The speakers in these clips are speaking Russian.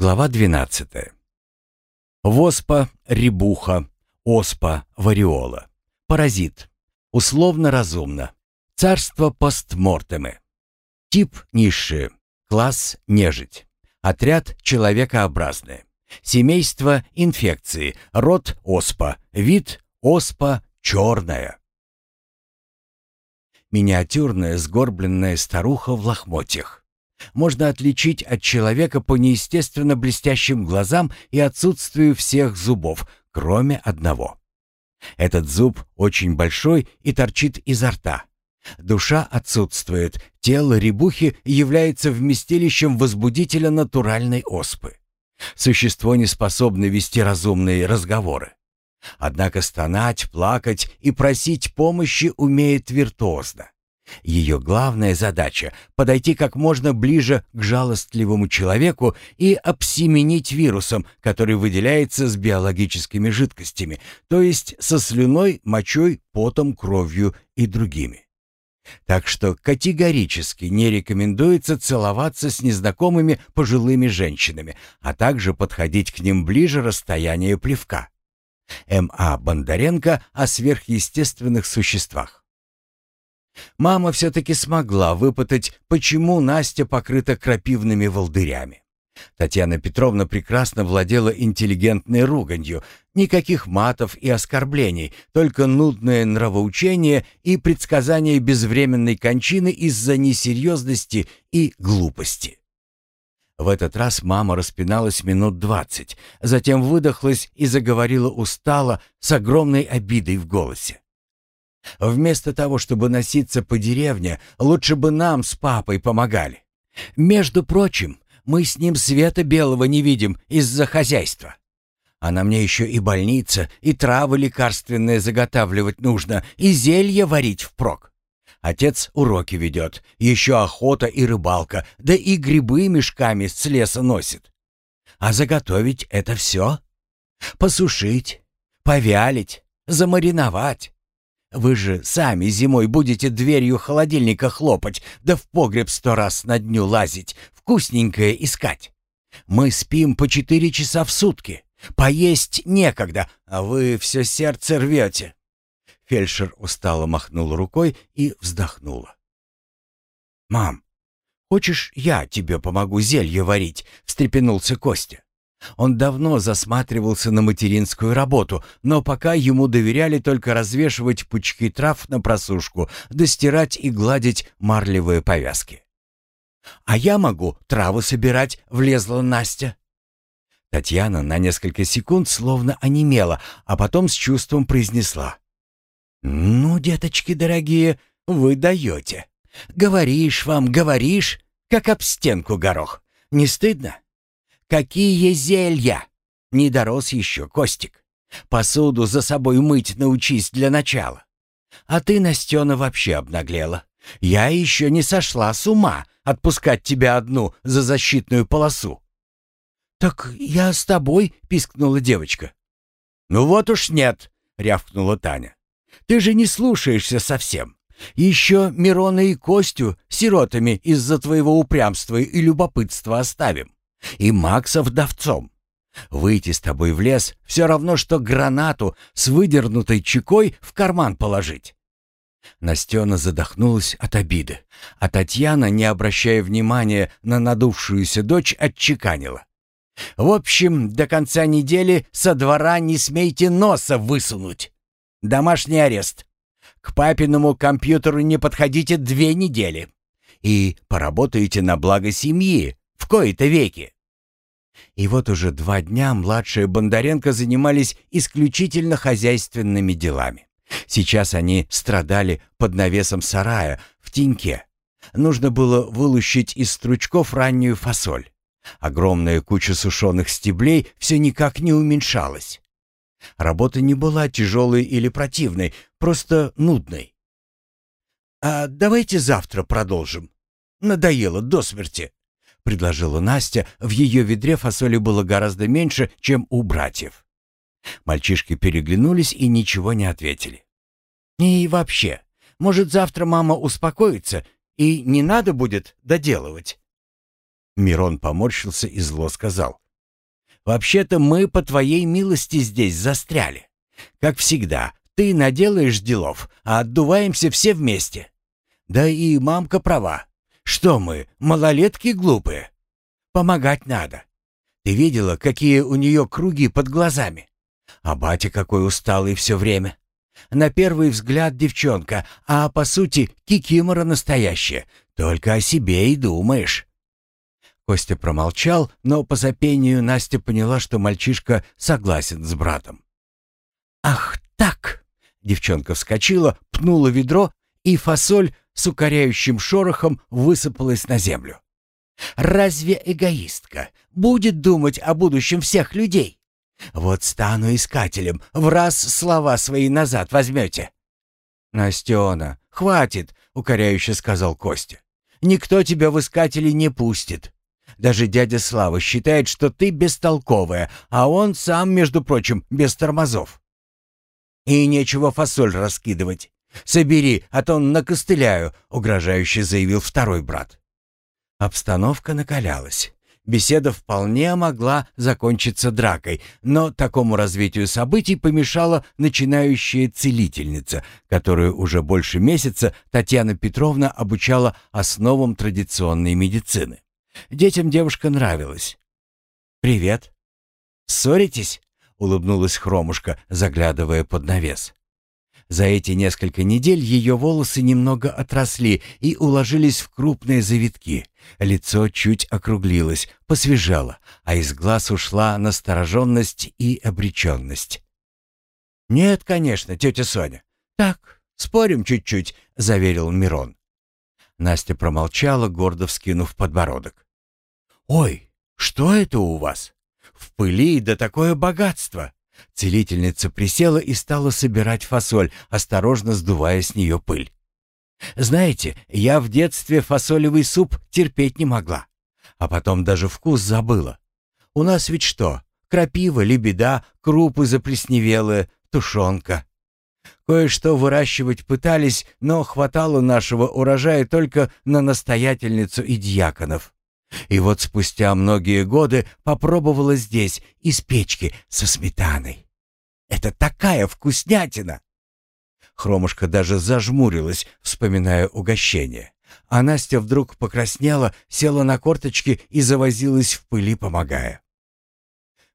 Глава 12. Воспа, ребуха, оспа, вариола. Паразит. Условно-разумно. Царство постмортемы. Тип низшие. Класс нежить. Отряд человекообразные. Семейство инфекции. Род оспа. Вид оспа черная. Миниатюрная сгорбленная старуха в лохмотьях. Можно отличить от человека по неестественно блестящим глазам и отсутствию всех зубов, кроме одного. Этот зуб очень большой и торчит изо рта. Душа отсутствует, тело ребухи является вместилищем возбудителя натуральной оспы. Существо не способно вести разумные разговоры. Однако стонать, плакать и просить помощи умеет виртуозно. Ее главная задача — подойти как можно ближе к жалостливому человеку и обсеменить вирусом, который выделяется с биологическими жидкостями, то есть со слюной, мочой, потом, кровью и другими. Так что категорически не рекомендуется целоваться с незнакомыми пожилыми женщинами, а также подходить к ним ближе расстояния плевка. М.А. Бондаренко о сверхъестественных существах. Мама все-таки смогла выпытать, почему Настя покрыта крапивными волдырями. Татьяна Петровна прекрасно владела интеллигентной руганью. Никаких матов и оскорблений, только нудное нравоучение и предсказание безвременной кончины из-за несерьезности и глупости. В этот раз мама распиналась минут двадцать, затем выдохлась и заговорила устало, с огромной обидой в голосе. «Вместо того, чтобы носиться по деревне, лучше бы нам с папой помогали. Между прочим, мы с ним света белого не видим из-за хозяйства. А на мне еще и больница, и травы лекарственные заготавливать нужно, и зелье варить впрок. Отец уроки ведет, еще охота и рыбалка, да и грибы мешками с леса носит. А заготовить это все? Посушить, повялить, замариновать. Вы же сами зимой будете дверью холодильника хлопать, да в погреб сто раз на дню лазить, вкусненькое искать. Мы спим по четыре часа в сутки. Поесть некогда, а вы все сердце рвете. Фельдшер устало махнул рукой и вздохнула. «Мам, хочешь, я тебе помогу зелье варить?» — встрепенулся Костя. Он давно засматривался на материнскую работу, но пока ему доверяли только развешивать пучки трав на просушку, достирать и гладить марлевые повязки. «А я могу травы собирать», — влезла Настя. Татьяна на несколько секунд словно онемела, а потом с чувством произнесла. «Ну, деточки дорогие, вы даете. Говоришь вам, говоришь, как об стенку горох. Не стыдно? Какие зелья? Не дорос еще, Костик. Посуду за собой мыть научись для начала. А ты, Настена, вообще обнаглела. Я еще не сошла с ума отпускать тебя одну за защитную полосу. «Так я с тобой», — пискнула девочка. «Ну вот уж нет», — рявкнула Таня. Ты же не слушаешься совсем. Еще Мирона и Костю сиротами из-за твоего упрямства и любопытства оставим. И Макса вдовцом. Выйти с тобой в лес все равно, что гранату с выдернутой чекой в карман положить. Настена задохнулась от обиды, а Татьяна, не обращая внимания на надувшуюся дочь, отчеканила. «В общем, до конца недели со двора не смейте носа высунуть. Домашний арест. К папиному компьютеру не подходите две недели. И поработаете на благо семьи в кои-то веки. И вот уже два дня младшие Бондаренко занимались исключительно хозяйственными делами. Сейчас они страдали под навесом сарая в теньке. Нужно было вылущить из стручков раннюю фасоль. Огромная куча сушеных стеблей все никак не уменьшалась. Работа не была тяжелой или противной, просто нудной. «А давайте завтра продолжим. Надоело до смерти», — предложила Настя. В ее ведре фасоли было гораздо меньше, чем у братьев. Мальчишки переглянулись и ничего не ответили. «И вообще, может, завтра мама успокоится, и не надо будет доделывать?» Мирон поморщился и зло сказал. Вообще-то мы по твоей милости здесь застряли. Как всегда, ты наделаешь делов, а отдуваемся все вместе. Да и мамка права. Что мы, малолетки глупые? Помогать надо. Ты видела, какие у нее круги под глазами? А батя какой усталый все время. На первый взгляд девчонка, а по сути кикимора настоящая. Только о себе и думаешь. Костя промолчал, но по запению Настя поняла, что мальчишка согласен с братом. «Ах так!» Девчонка вскочила, пнула ведро, и фасоль с укоряющим шорохом высыпалась на землю. «Разве эгоистка будет думать о будущем всех людей? Вот стану искателем, в раз слова свои назад возьмете». «Настена, хватит!» — укоряюще сказал Костя. «Никто тебя в искатели не пустит. Даже дядя Слава считает, что ты бестолковая, а он сам, между прочим, без тормозов. И нечего фасоль раскидывать. Собери, а то накостыляю, угрожающе заявил второй брат. Обстановка накалялась. Беседа вполне могла закончиться дракой, но такому развитию событий помешала начинающая целительница, которую уже больше месяца Татьяна Петровна обучала основам традиционной медицины. Детям девушка нравилась. «Привет». «Ссоритесь?» — улыбнулась Хромушка, заглядывая под навес. За эти несколько недель ее волосы немного отросли и уложились в крупные завитки. Лицо чуть округлилось, посвежало, а из глаз ушла настороженность и обреченность. «Нет, конечно, тетя Соня. Так, спорим чуть-чуть», — заверил Мирон. Настя промолчала, гордо вскинув подбородок. «Ой, что это у вас? В пыли да такое богатство!» Целительница присела и стала собирать фасоль, осторожно сдувая с нее пыль. «Знаете, я в детстве фасолевый суп терпеть не могла, а потом даже вкус забыла. У нас ведь что, крапива, лебеда, крупы заплесневелые, тушенка. Кое-что выращивать пытались, но хватало нашего урожая только на настоятельницу и дьяконов. И вот спустя многие годы попробовала здесь, из печки, со сметаной. Это такая вкуснятина! Хромушка даже зажмурилась, вспоминая угощение. А Настя вдруг покраснела, села на корточки и завозилась в пыли, помогая.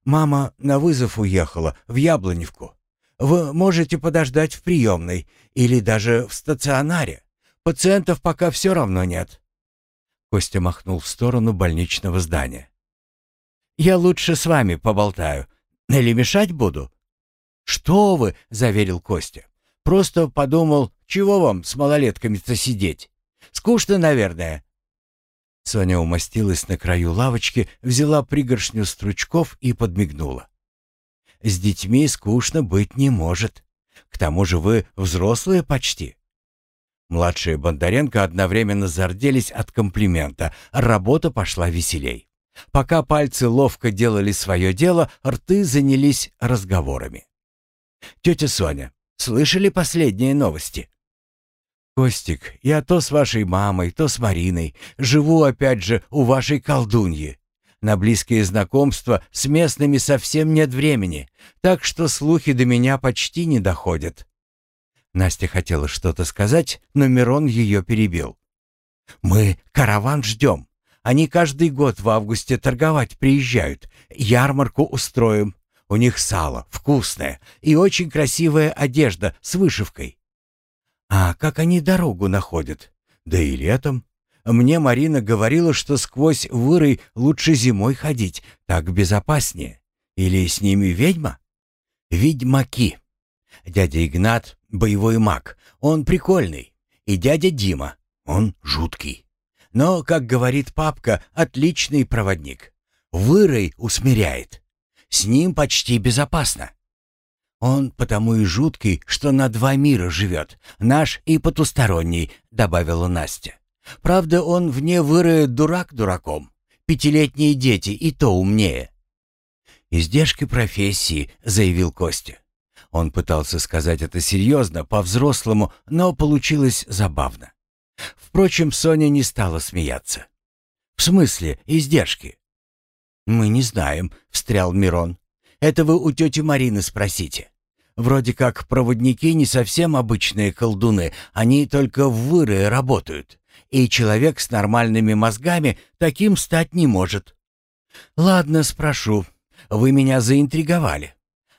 «Мама на вызов уехала, в Яблоневку. Вы можете подождать в приемной или даже в стационаре. Пациентов пока все равно нет». Костя махнул в сторону больничного здания. «Я лучше с вами поболтаю. Или мешать буду?» «Что вы!» — заверил Костя. «Просто подумал, чего вам с малолетками-то сидеть? Скучно, наверное». Соня умостилась на краю лавочки, взяла пригоршню стручков и подмигнула. С детьми скучно быть не может. К тому же вы взрослые почти. Младшие Бондаренко одновременно зарделись от комплимента. Работа пошла веселей. Пока пальцы ловко делали свое дело, рты занялись разговорами. «Тетя Соня, слышали последние новости?» «Костик, я то с вашей мамой, то с Мариной. Живу опять же у вашей колдуньи. На близкие знакомства с местными совсем нет времени, так что слухи до меня почти не доходят». Настя хотела что-то сказать, но Мирон ее перебил. «Мы караван ждем. Они каждый год в августе торговать приезжают. Ярмарку устроим. У них сало вкусное и очень красивая одежда с вышивкой. А как они дорогу находят? Да и летом. Мне Марина говорила, что сквозь вырой лучше зимой ходить, так безопаснее. Или с ними ведьма? Ведьмаки. Дядя Игнат — боевой маг, он прикольный. И дядя Дима, он жуткий. Но, как говорит папка, отличный проводник. Вырой усмиряет. С ним почти безопасно. Он потому и жуткий, что на два мира живет, наш и потусторонний, добавила Настя. Правда, он вне выры дурак дураком. Пятилетние дети и то умнее. «Издержки профессии», — заявил Костя. Он пытался сказать это серьезно, по-взрослому, но получилось забавно. Впрочем, Соня не стала смеяться. «В смысле издержки?» «Мы не знаем», — встрял Мирон. «Это вы у тети Марины спросите. Вроде как проводники не совсем обычные колдуны, они только в выры работают, и человек с нормальными мозгами таким стать не может». «Ладно, спрошу. Вы меня заинтриговали.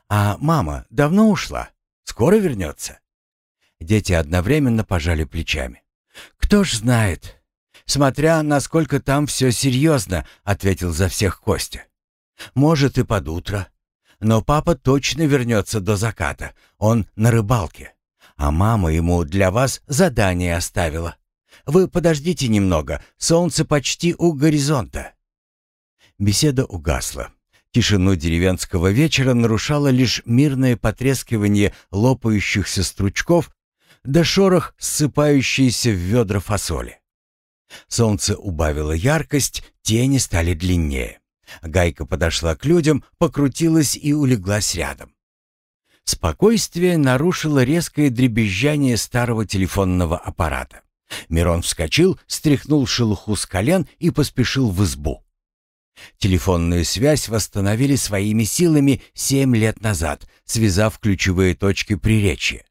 А мама давно ушла? Скоро вернется?» Дети одновременно пожали плечами. «Кто ж знает. Смотря, насколько там все серьезно», — ответил за всех Костя. «Может, и под утро. Но папа точно вернется до заката. Он на рыбалке. А мама ему для вас задание оставила. Вы подождите немного, солнце почти у горизонта». Беседа угасла. Тишину деревенского вечера нарушало лишь мирное потрескивание лопающихся стручков да шорох, ссыпающийся в ведра фасоли. Солнце убавило яркость, тени стали длиннее. Гайка подошла к людям, покрутилась и улеглась рядом. Спокойствие нарушило резкое дребезжание старого телефонного аппарата. Мирон вскочил, стряхнул шелуху с колен и поспешил в избу. Телефонную связь восстановили своими силами семь лет назад, связав ключевые точки приречья.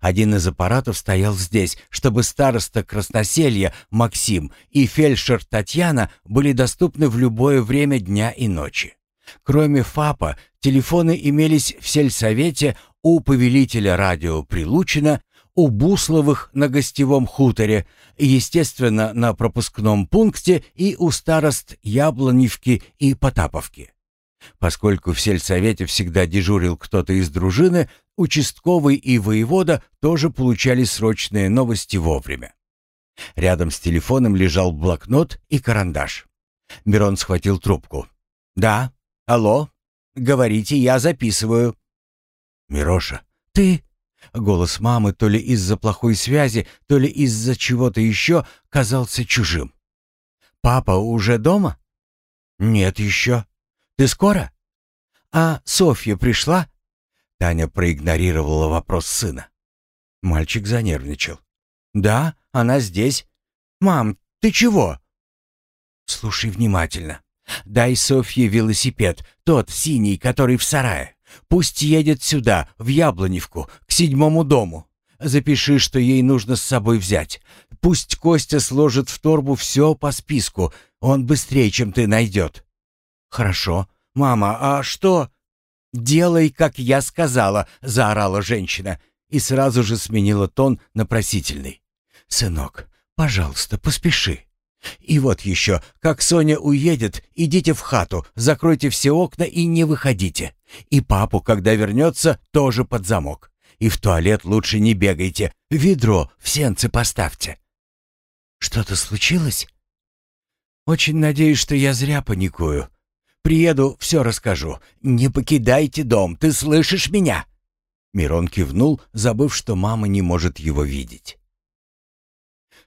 Один из аппаратов стоял здесь, чтобы староста Красноселья Максим и фельдшер Татьяна были доступны в любое время дня и ночи. Кроме ФАПа, телефоны имелись в сельсовете у повелителя радио Прилучина, у Бусловых на гостевом хуторе, естественно, на пропускном пункте и у старост Яблоневки и Потаповки. Поскольку в сельсовете всегда дежурил кто-то из дружины, участковый и воевода тоже получали срочные новости вовремя. Рядом с телефоном лежал блокнот и карандаш. Мирон схватил трубку. «Да, алло, говорите, я записываю». «Мироша, ты...» Голос мамы то ли из-за плохой связи, то ли из-за чего-то еще казался чужим. «Папа уже дома?» «Нет еще. Ты скоро?» «А Софья пришла?» Таня проигнорировала вопрос сына. Мальчик занервничал. «Да, она здесь. Мам, ты чего?» «Слушай внимательно. Дай Софье велосипед, тот синий, который в сарае. Пусть едет сюда, в Яблоневку, к седьмому дому. Запиши, что ей нужно с собой взять. Пусть Костя сложит в торбу все по списку, он быстрее, чем ты найдет». «Хорошо. Мама, а что?» «Делай, как я сказала», — заорала женщина и сразу же сменила тон на просительный. «Сынок, пожалуйста, поспеши. И вот еще, как Соня уедет, идите в хату, закройте все окна и не выходите. И папу, когда вернется, тоже под замок. И в туалет лучше не бегайте, ведро в сенце поставьте». «Что-то случилось?» «Очень надеюсь, что я зря паникую», Приеду, все расскажу. Не покидайте дом, ты слышишь меня?» Мирон кивнул, забыв, что мама не может его видеть.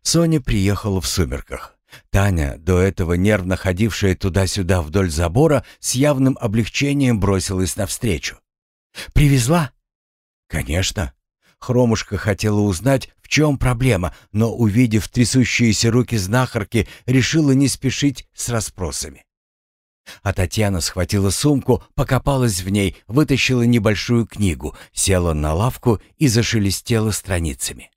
Соня приехала в сумерках. Таня, до этого нервно ходившая туда-сюда вдоль забора, с явным облегчением бросилась навстречу. «Привезла?» «Конечно». Хромушка хотела узнать, в чем проблема, но, увидев трясущиеся руки знахарки, решила не спешить с расспросами. А Татьяна схватила сумку, покопалась в ней, вытащила небольшую книгу, села на лавку и зашелестела страницами.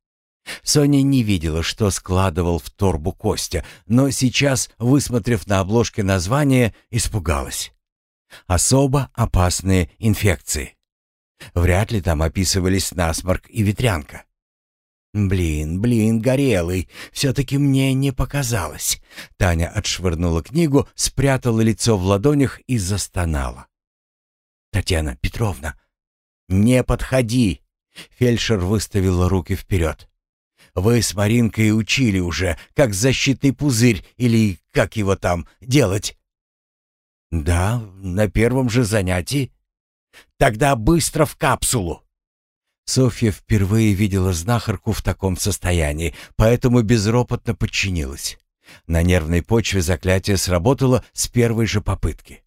Соня не видела, что складывал в торбу Костя, но сейчас, высмотрев на обложке название, испугалась. «Особо опасные инфекции». Вряд ли там описывались насморк и ветрянка. «Блин, блин, горелый, все-таки мне не показалось». Таня отшвырнула книгу, спрятала лицо в ладонях и застонала. «Татьяна Петровна, не подходи!» Фельдшер выставила руки вперед. «Вы с Маринкой учили уже, как защитный пузырь или как его там делать?» «Да, на первом же занятии». «Тогда быстро в капсулу!» Софья впервые видела знахарку в таком состоянии, поэтому безропотно подчинилась. На нервной почве заклятие сработало с первой же попытки.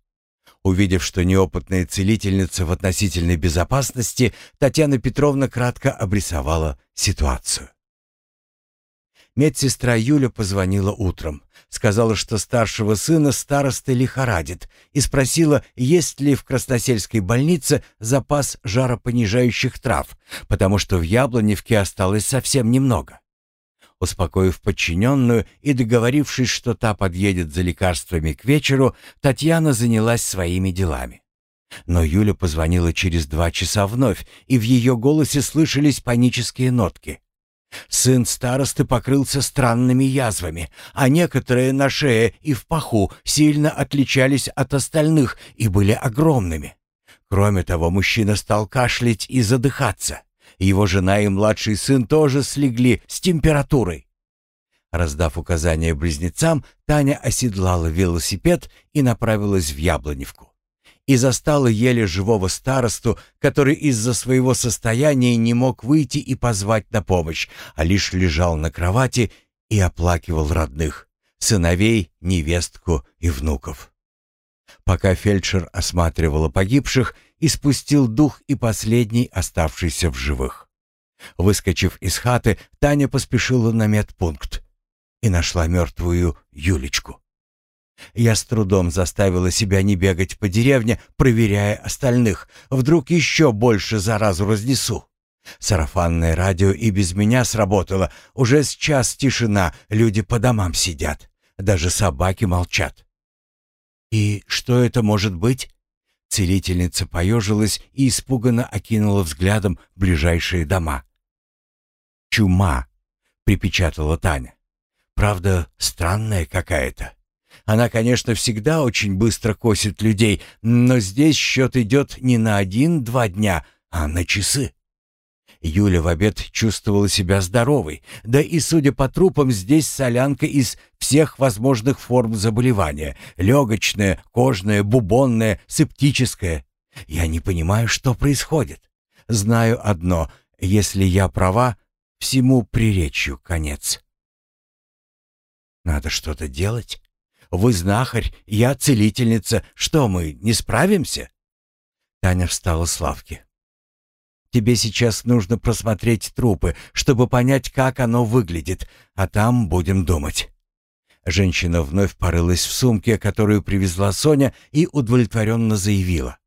Увидев, что неопытная целительница в относительной безопасности, Татьяна Петровна кратко обрисовала ситуацию. Медсестра Юля позвонила утром. Сказала, что старшего сына старосты лихорадит, и спросила, есть ли в Красносельской больнице запас жаропонижающих трав, потому что в Яблоневке осталось совсем немного. Успокоив подчиненную и договорившись, что та подъедет за лекарствами к вечеру, Татьяна занялась своими делами. Но Юля позвонила через два часа вновь, и в ее голосе слышались панические нотки. Сын старосты покрылся странными язвами, а некоторые на шее и в паху сильно отличались от остальных и были огромными. Кроме того, мужчина стал кашлять и задыхаться. Его жена и младший сын тоже слегли с температурой. Раздав указания близнецам, Таня оседлала велосипед и направилась в Яблоневку и застала еле живого старосту, который из-за своего состояния не мог выйти и позвать на помощь, а лишь лежал на кровати и оплакивал родных, сыновей, невестку и внуков. Пока фельдшер осматривала погибших, испустил дух и последний, оставшийся в живых. Выскочив из хаты, Таня поспешила на медпункт и нашла мертвую Юлечку. Я с трудом заставила себя не бегать по деревне, проверяя остальных. Вдруг еще больше заразу разнесу. Сарафанное радио и без меня сработало. Уже с час тишина, люди по домам сидят. Даже собаки молчат. «И что это может быть?» Целительница поежилась и испуганно окинула взглядом ближайшие дома. «Чума», — припечатала Таня. «Правда, странная какая-то. Она, конечно, всегда очень быстро косит людей, но здесь счет идет не на один-два дня, а на часы. Юля в обед чувствовала себя здоровой, да и, судя по трупам, здесь солянка из всех возможных форм заболевания. Легочная, кожная, бубонная, септическая. Я не понимаю, что происходит. Знаю одно, если я права, всему приречью конец. Надо что-то делать. Вы знахарь, я целительница. Что мы, не справимся?» Таня встала с лавки. «Тебе сейчас нужно просмотреть трупы, чтобы понять, как оно выглядит, а там будем думать». Женщина вновь порылась в сумке, которую привезла Соня, и удовлетворенно заявила.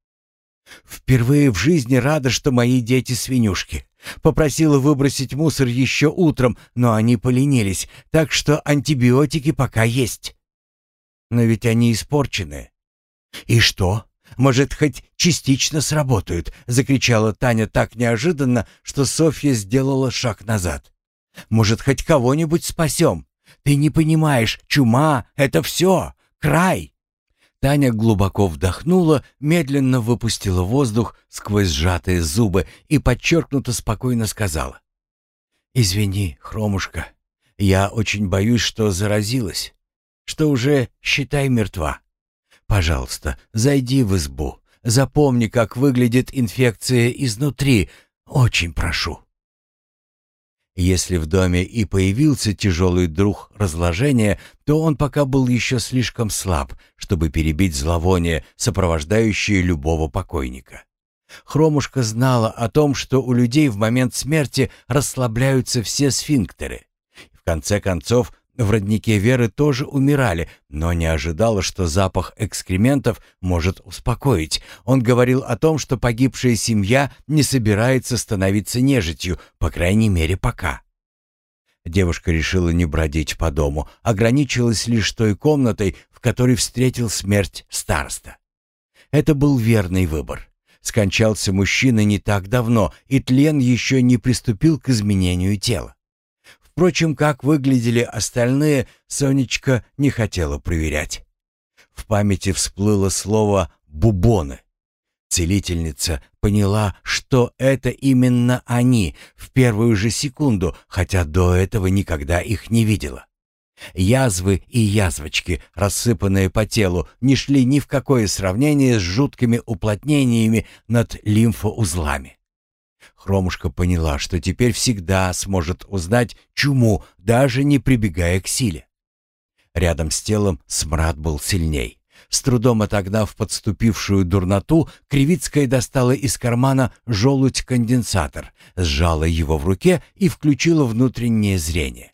«Впервые в жизни рада, что мои дети свинюшки. Попросила выбросить мусор еще утром, но они поленились, так что антибиотики пока есть. Но ведь они испорчены. И что? Может, хоть частично сработают, закричала Таня так неожиданно, что Софья сделала шаг назад. Может, хоть кого-нибудь спасем? Ты не понимаешь, чума — это все, край. Таня глубоко вдохнула, медленно выпустила воздух сквозь сжатые зубы и подчеркнуто спокойно сказала. «Извини, Хромушка, я очень боюсь, что заразилась что уже, считай, мертва. Пожалуйста, зайди в избу. Запомни, как выглядит инфекция изнутри. Очень прошу. Если в доме и появился тяжелый друг разложения, то он пока был еще слишком слаб, чтобы перебить зловоние, сопровождающее любого покойника. Хромушка знала о том, что у людей в момент смерти расслабляются все сфинктеры. В конце концов, в роднике Веры тоже умирали, но не ожидала, что запах экскрементов может успокоить. Он говорил о том, что погибшая семья не собирается становиться нежитью, по крайней мере, пока. Девушка решила не бродить по дому, ограничилась лишь той комнатой, в которой встретил смерть староста. Это был верный выбор. Скончался мужчина не так давно, и тлен еще не приступил к изменению тела. Впрочем, как выглядели остальные, Сонечка не хотела проверять. В памяти всплыло слово «бубоны». Целительница поняла, что это именно они в первую же секунду, хотя до этого никогда их не видела. Язвы и язвочки, рассыпанные по телу, не шли ни в какое сравнение с жуткими уплотнениями над лимфоузлами. Хромушка поняла, что теперь всегда сможет узнать чуму, даже не прибегая к силе. Рядом с телом смрад был сильней. С трудом отогнав подступившую дурноту, Кривицкая достала из кармана желудь-конденсатор, сжала его в руке и включила внутреннее зрение.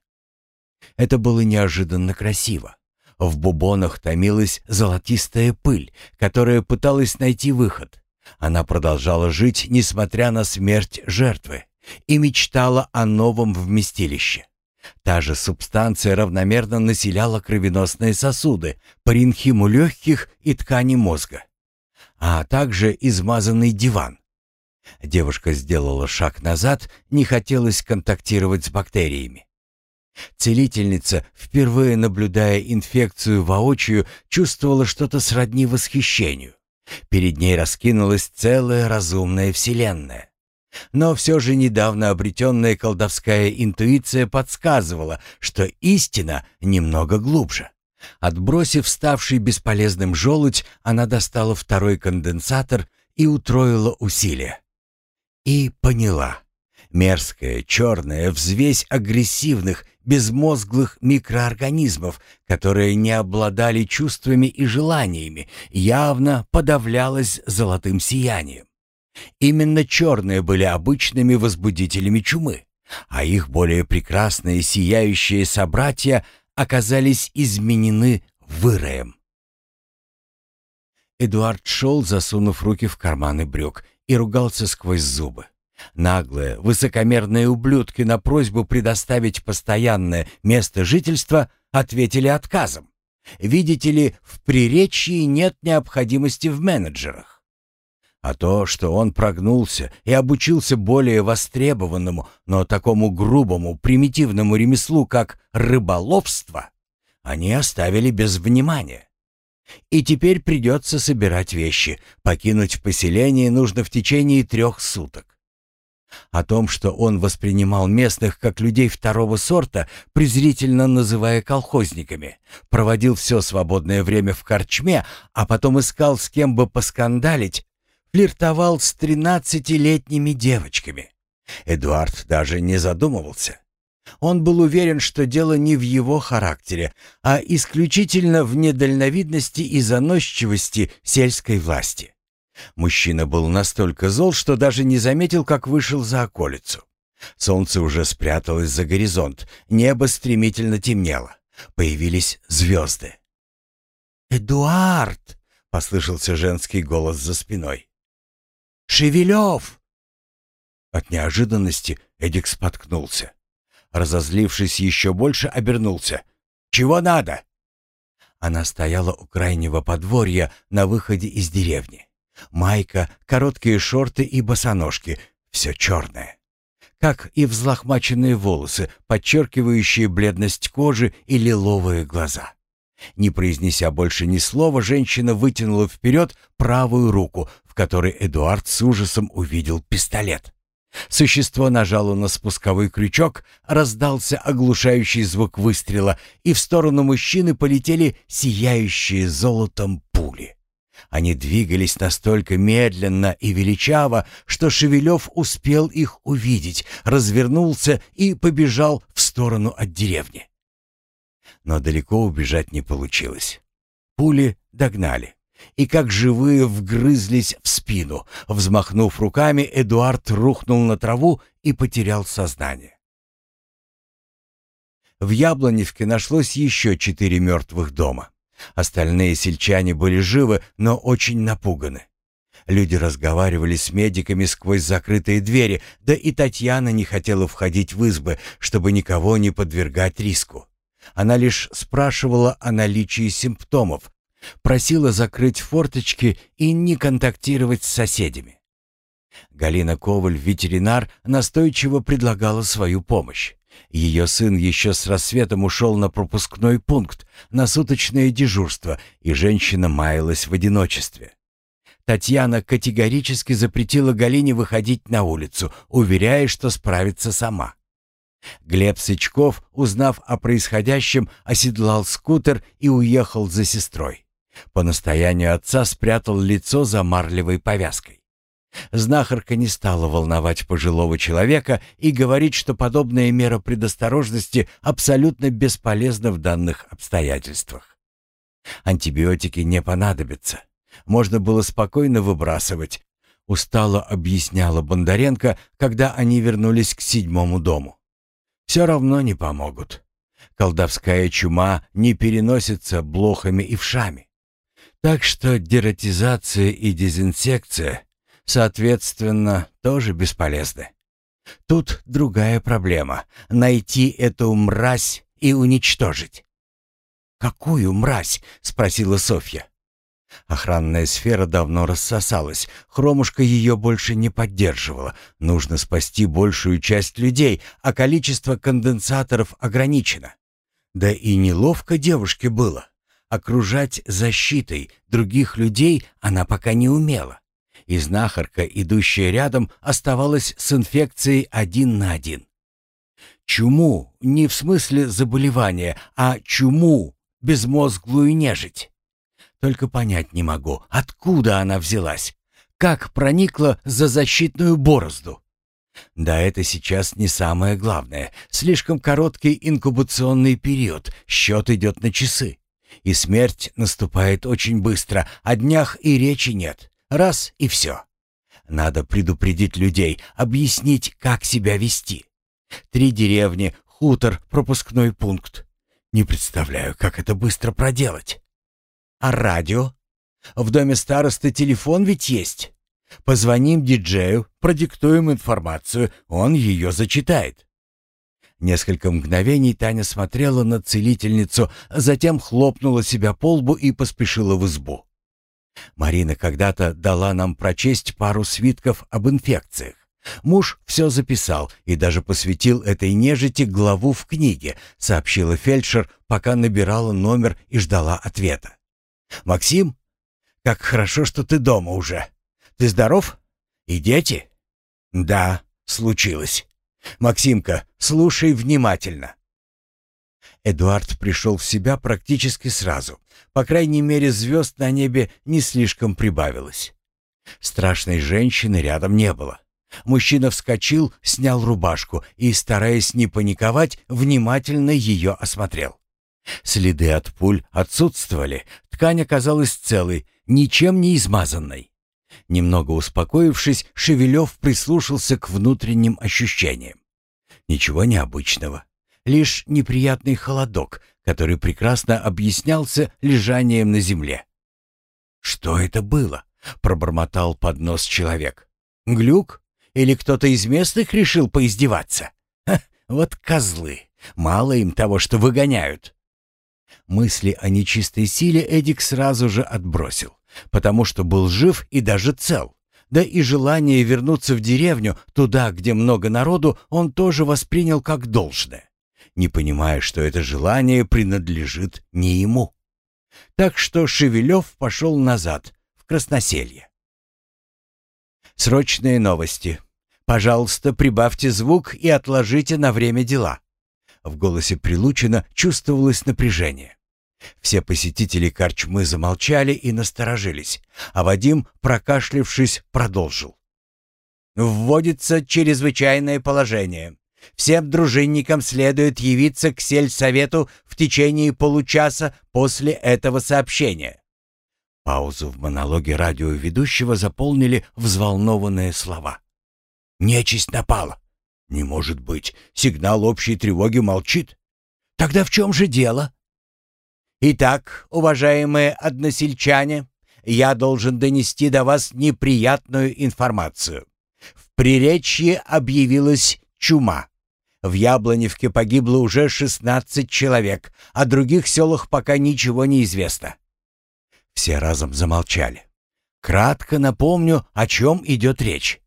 Это было неожиданно красиво. В бубонах томилась золотистая пыль, которая пыталась найти выход. Она продолжала жить, несмотря на смерть жертвы, и мечтала о новом вместилище. Та же субстанция равномерно населяла кровеносные сосуды, паренхиму легких и ткани мозга, а также измазанный диван. Девушка сделала шаг назад, не хотелось контактировать с бактериями. Целительница, впервые наблюдая инфекцию воочию, чувствовала что-то сродни восхищению. Перед ней раскинулась целая разумная вселенная. Но все же недавно обретенная колдовская интуиция подсказывала, что истина немного глубже. Отбросив ставший бесполезным желудь, она достала второй конденсатор и утроила усилия. И поняла. Мерзкая, черная взвесь агрессивных, безмозглых микроорганизмов, которые не обладали чувствами и желаниями, явно подавлялась золотым сиянием. Именно черные были обычными возбудителями чумы, а их более прекрасные сияющие собратья оказались изменены выроем. Эдуард шел, засунув руки в карманы брюк, и ругался сквозь зубы. Наглые, высокомерные ублюдки на просьбу предоставить постоянное место жительства ответили отказом. Видите ли, в приречии нет необходимости в менеджерах. А то, что он прогнулся и обучился более востребованному, но такому грубому, примитивному ремеслу, как рыболовство, они оставили без внимания. И теперь придется собирать вещи. Покинуть поселение нужно в течение трех суток. О том, что он воспринимал местных как людей второго сорта, презрительно называя колхозниками, проводил все свободное время в корчме, а потом искал с кем бы поскандалить, флиртовал с тринадцатилетними девочками. Эдуард даже не задумывался. Он был уверен, что дело не в его характере, а исключительно в недальновидности и заносчивости сельской власти. Мужчина был настолько зол, что даже не заметил, как вышел за околицу. Солнце уже спряталось за горизонт, небо стремительно темнело. Появились звезды. «Эдуард!» — послышался женский голос за спиной. Шевелев!» От неожиданности Эдик споткнулся. Разозлившись еще больше, обернулся. «Чего надо?» Она стояла у крайнего подворья на выходе из деревни. Майка, короткие шорты и босоножки — все черное. Как и взлохмаченные волосы, подчеркивающие бледность кожи и лиловые глаза. Не произнеся больше ни слова, женщина вытянула вперед правую руку, в которой Эдуард с ужасом увидел пистолет. Существо нажало на спусковой крючок, раздался оглушающий звук выстрела, и в сторону мужчины полетели сияющие золотом пули. Они двигались настолько медленно и величаво, что Шевелев успел их увидеть, развернулся и побежал в сторону от деревни. Но далеко убежать не получилось. Пули догнали и как живые вгрызлись в спину. Взмахнув руками, Эдуард рухнул на траву и потерял сознание. В Яблоневке нашлось еще четыре мертвых дома. Остальные сельчане были живы, но очень напуганы. Люди разговаривали с медиками сквозь закрытые двери, да и Татьяна не хотела входить в избы, чтобы никого не подвергать риску. Она лишь спрашивала о наличии симптомов, Просила закрыть форточки и не контактировать с соседями. Галина Коваль, ветеринар, настойчиво предлагала свою помощь. Ее сын еще с рассветом ушел на пропускной пункт, на суточное дежурство, и женщина маялась в одиночестве. Татьяна категорически запретила Галине выходить на улицу, уверяя, что справится сама. Глеб Сычков, узнав о происходящем, оседлал скутер и уехал за сестрой. По настоянию отца спрятал лицо за марлевой повязкой. Знахарка не стала волновать пожилого человека и говорить, что подобная мера предосторожности абсолютно бесполезна в данных обстоятельствах. Антибиотики не понадобятся. Можно было спокойно выбрасывать, устало объясняла Бондаренко, когда они вернулись к седьмому дому. Все равно не помогут. Колдовская чума не переносится блохами и вшами. Так что дератизация и дезинсекция, соответственно, тоже бесполезны. Тут другая проблема — найти эту мразь и уничтожить. «Какую мразь?» — спросила Софья. Охранная сфера давно рассосалась. Хромушка ее больше не поддерживала. Нужно спасти большую часть людей, а количество конденсаторов ограничено. Да и неловко девушке было. Окружать защитой других людей она пока не умела. И знахарка, идущая рядом, оставалась с инфекцией один на один. Чуму не в смысле заболевания, а чуму, безмозглую нежить. Только понять не могу, откуда она взялась, как проникла за защитную борозду. Да, это сейчас не самое главное. Слишком короткий инкубационный период, счет идет на часы. И смерть наступает очень быстро, о днях и речи нет. Раз и все. Надо предупредить людей, объяснить, как себя вести. Три деревни, хутор, пропускной пункт. Не представляю, как это быстро проделать. А радио? В доме старосты телефон ведь есть. Позвоним диджею, продиктуем информацию, он ее зачитает. Несколько мгновений Таня смотрела на целительницу, затем хлопнула себя по лбу и поспешила в избу. Марина когда-то дала нам прочесть пару свитков об инфекциях. Муж все записал и даже посвятил этой нежити главу в книге, сообщила фельдшер, пока набирала номер и ждала ответа. «Максим, как хорошо, что ты дома уже. Ты здоров? И дети?» «Да, случилось. Максимка, слушай внимательно». Эдуард пришел в себя практически сразу. По крайней мере, звезд на небе не слишком прибавилось. Страшной женщины рядом не было. Мужчина вскочил, снял рубашку и, стараясь не паниковать, внимательно ее осмотрел. Следы от пуль отсутствовали, ткань оказалась целой, ничем не измазанной. Немного успокоившись, Шевелев прислушался к внутренним ощущениям. Ничего необычного, лишь неприятный холодок, который прекрасно объяснялся лежанием на земле. «Что это было?» — пробормотал под нос человек. «Глюк? Или кто-то из местных решил поиздеваться? Ха, вот козлы! Мало им того, что выгоняют!» Мысли о нечистой силе Эдик сразу же отбросил потому что был жив и даже цел. Да и желание вернуться в деревню, туда, где много народу, он тоже воспринял как должное, не понимая, что это желание принадлежит не ему. Так что Шевелев пошел назад, в Красноселье. Срочные новости. Пожалуйста, прибавьте звук и отложите на время дела. В голосе Прилучина чувствовалось напряжение. Все посетители корчмы замолчали и насторожились, а Вадим, прокашлявшись, продолжил. «Вводится чрезвычайное положение. Всем дружинникам следует явиться к сельсовету в течение получаса после этого сообщения». Паузу в монологе радиоведущего заполнили взволнованные слова. «Нечисть напала. Не может быть. Сигнал общей тревоги молчит. Тогда в чем же дело?» Итак, уважаемые односельчане, я должен донести до вас неприятную информацию. В Приречье объявилась чума. В Яблоневке погибло уже 16 человек, о других селах пока ничего не известно. Все разом замолчали. Кратко напомню, о чем идет речь.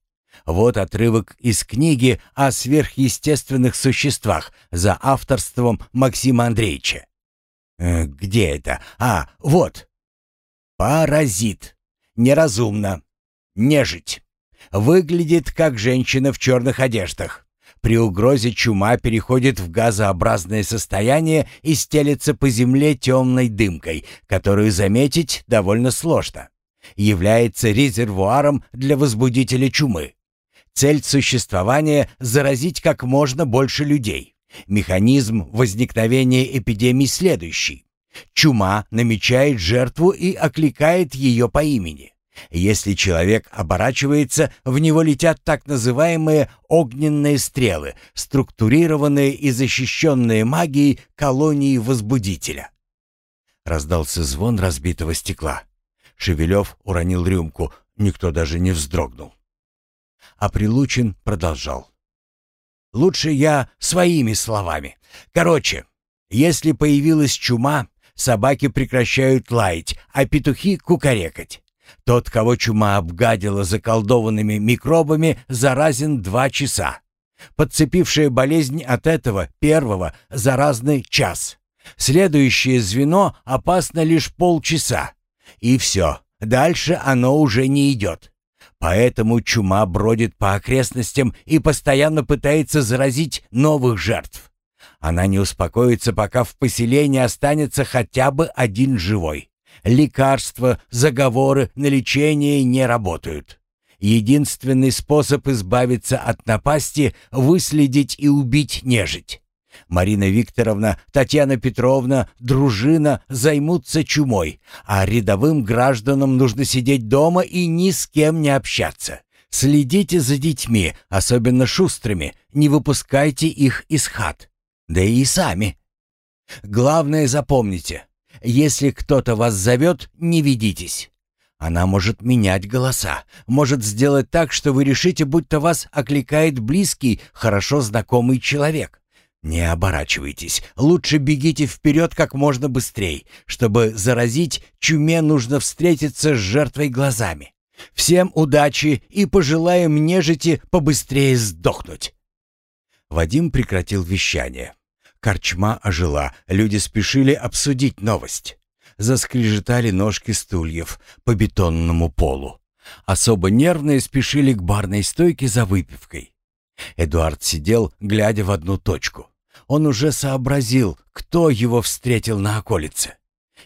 Вот отрывок из книги о сверхъестественных существах за авторством Максима Андреевича. Э, где это? А, вот. Паразит. Неразумно. Нежить. Выглядит как женщина в черных одеждах. При угрозе чума переходит в газообразное состояние и стелется по земле темной дымкой, которую заметить довольно сложно. Является резервуаром для возбудителя чумы. Цель существования – заразить как можно больше людей. Механизм возникновения эпидемии следующий. Чума намечает жертву и окликает ее по имени. Если человек оборачивается, в него летят так называемые огненные стрелы, структурированные и защищенные магией колонии возбудителя. Раздался звон разбитого стекла. Шевелев уронил рюмку, никто даже не вздрогнул. А Прилучин продолжал. «Лучше я своими словами. Короче, если появилась чума, собаки прекращают лаять, а петухи кукарекать. Тот, кого чума обгадила заколдованными микробами, заразен два часа. Подцепившая болезнь от этого первого заразный час. Следующее звено опасно лишь полчаса. И все, дальше оно уже не идет. Поэтому чума бродит по окрестностям и постоянно пытается заразить новых жертв. Она не успокоится, пока в поселении останется хотя бы один живой. Лекарства, заговоры на лечение не работают. Единственный способ избавиться от напасти — выследить и убить нежить. Марина Викторовна, Татьяна Петровна, дружина займутся чумой, а рядовым гражданам нужно сидеть дома и ни с кем не общаться. Следите за детьми, особенно шустрыми, не выпускайте их из хат. Да и сами. Главное запомните, если кто-то вас зовет, не ведитесь. Она может менять голоса, может сделать так, что вы решите, будто вас окликает близкий, хорошо знакомый человек. Не оборачивайтесь, лучше бегите вперед как можно быстрее. Чтобы заразить, чуме нужно встретиться с жертвой глазами. Всем удачи и пожелаем нежити побыстрее сдохнуть. Вадим прекратил вещание. Корчма ожила, люди спешили обсудить новость. Заскрежетали ножки стульев по бетонному полу. Особо нервные спешили к барной стойке за выпивкой. Эдуард сидел, глядя в одну точку. Он уже сообразил, кто его встретил на околице,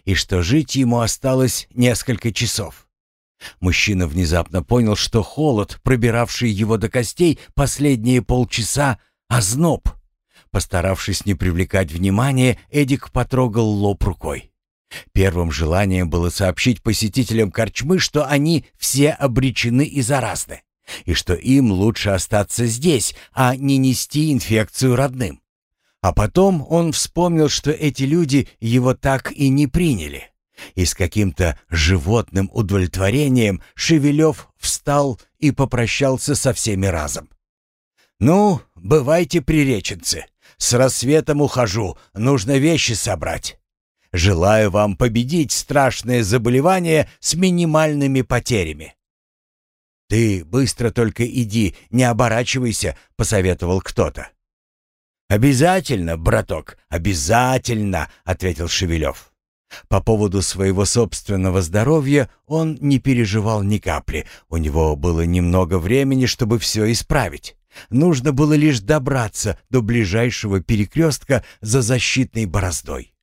и что жить ему осталось несколько часов. Мужчина внезапно понял, что холод, пробиравший его до костей последние полчаса, озноб — Постаравшись не привлекать внимания, Эдик потрогал лоб рукой. Первым желанием было сообщить посетителям корчмы, что они все обречены и заразны, и что им лучше остаться здесь, а не нести инфекцию родным. А потом он вспомнил, что эти люди его так и не приняли. И с каким-то животным удовлетворением Шевелев встал и попрощался со всеми разом. «Ну, бывайте, приреченцы. С рассветом ухожу, нужно вещи собрать. Желаю вам победить страшное заболевание с минимальными потерями». «Ты быстро только иди, не оборачивайся», — посоветовал кто-то. «Обязательно, браток, обязательно», — ответил Шевелев. По поводу своего собственного здоровья он не переживал ни капли. У него было немного времени, чтобы все исправить. Нужно было лишь добраться до ближайшего перекрестка за защитной бороздой.